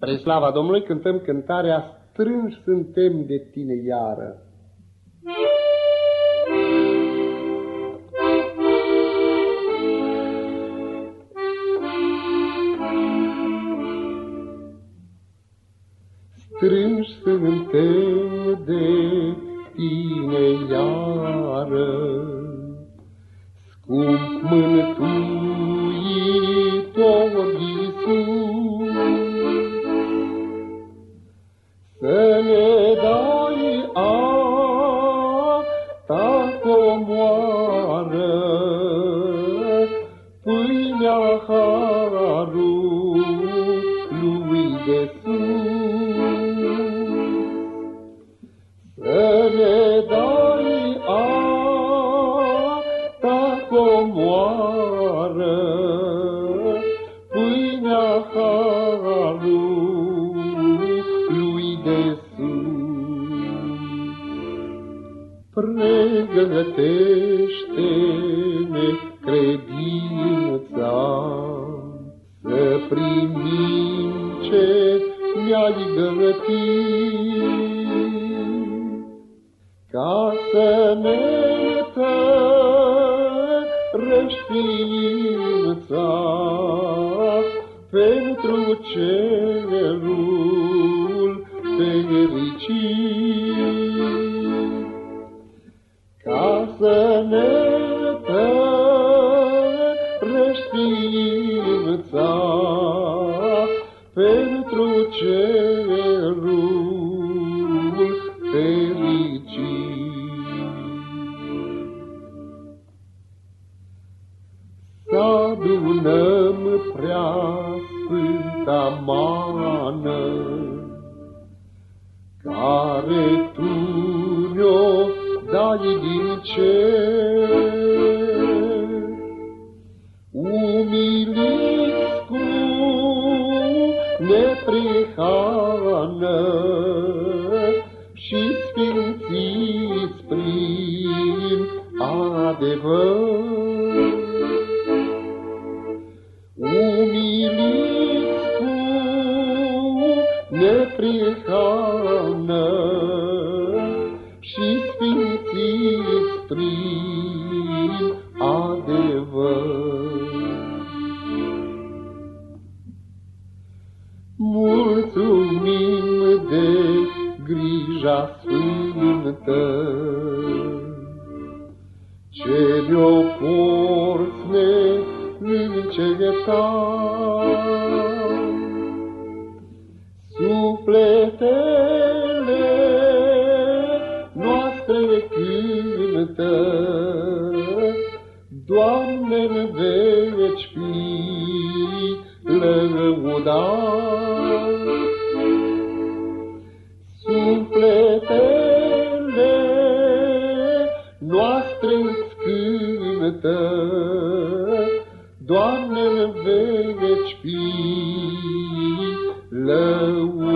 Spre slava Domnului cântăm cântarea Strânși suntem de tine iară. Strânși suntem de tine iară, Scump mântuitor pâinea harului de sus. Să ne dai a ta comoară, pâinea harului Pregătește-ne ce mi-ai gătit, Ca să ne tărești ființa Pentru cerul fericit. Să ne tărești ființa fericit. Să adunăm prea sfânta mană, care Tu ne-o dai din cer. Umiliți cu neprihană și sfințiți prin adevăr. Umiliți cu neprihană și sfințiți prin adevăr. Mulțumim de grija sfântă, ce ne-o porți neîncetat. Sufletele noastre cântă, Doamne, în veci fi cântă, Doamne, în veci fi lăudat.